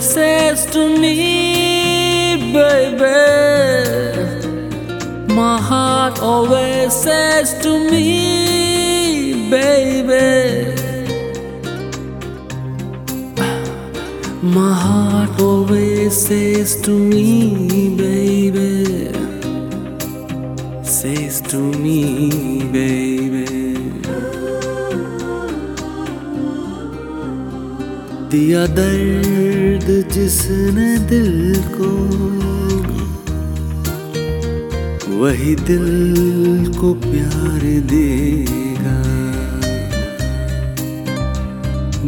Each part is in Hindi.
says to me, baby. My heart always says to me, baby. My heart always says to me, baby. Says to me, baby. दिया दर्द जिसने दिल को वही दिल को प्यार देगा।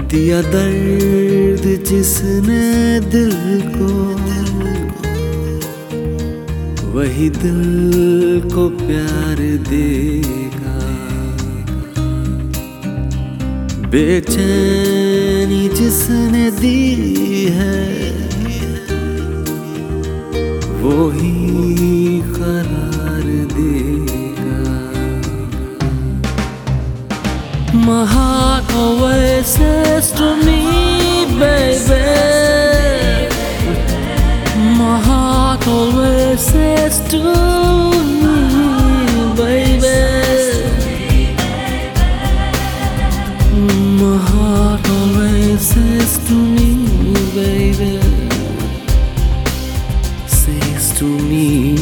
दिया दर्द जिसने दिल को वही दिल को प्यार देगा। बेचैनी जिसने दी है वो ही करार देगा। महाकवर मी बेबे। महाकवर श्रेष्ठ to me,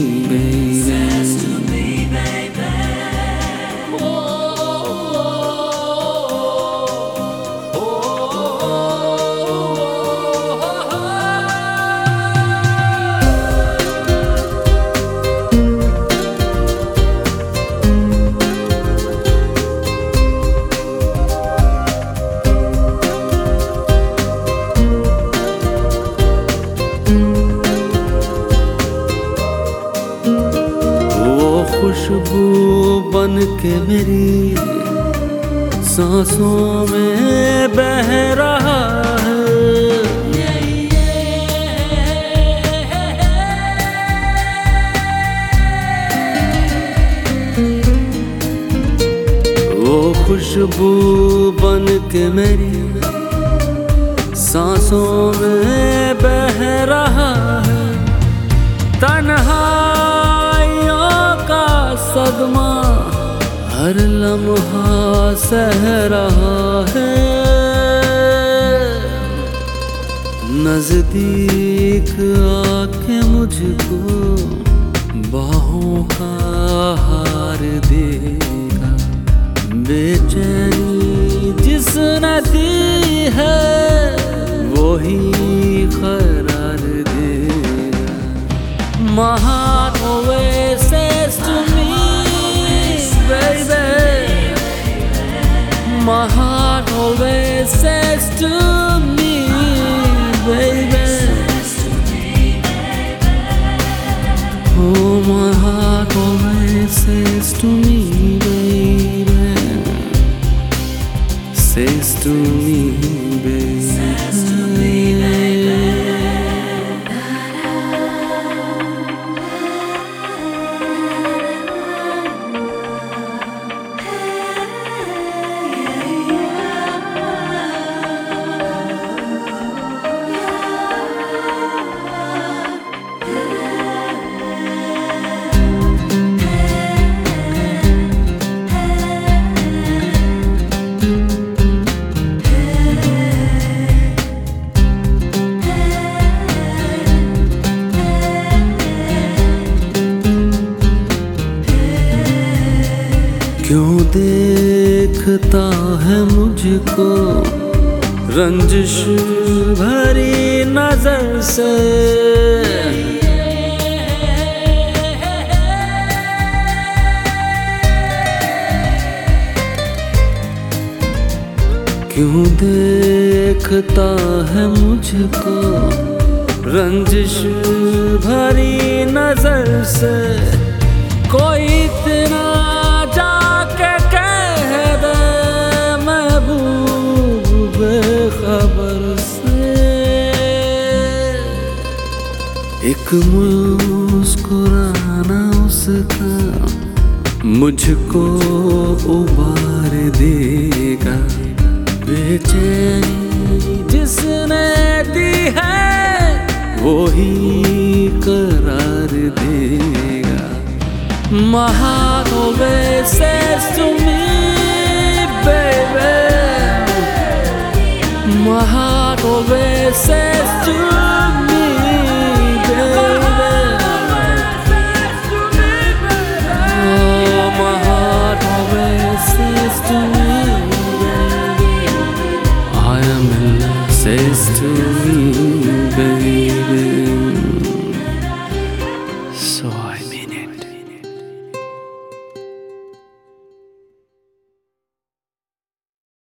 खुशबू बन के मेरी सांसों में बह रहा है। वो खुशबू बन के मेरी सांसों में बह रहा है। तन्हाइयों हर लम्हा सह रहा है। नज़दीक आके मुझको बाहों का हार देगा। बेचैनी जिसने दी है, वही करार देगा। My My heart always says to me, baby. Oh, my heart always says to me, baby. Says to me, देखता है मुझको। रंजिश भरी नज़र से। क्यों देखता है मुझको? रंजिश भरी नज़र से। कोई एक मुस्कुराना उसका मुझको उबार देगा। बेचैनी जिसने दी है वो ही करार देगा। My heart always says to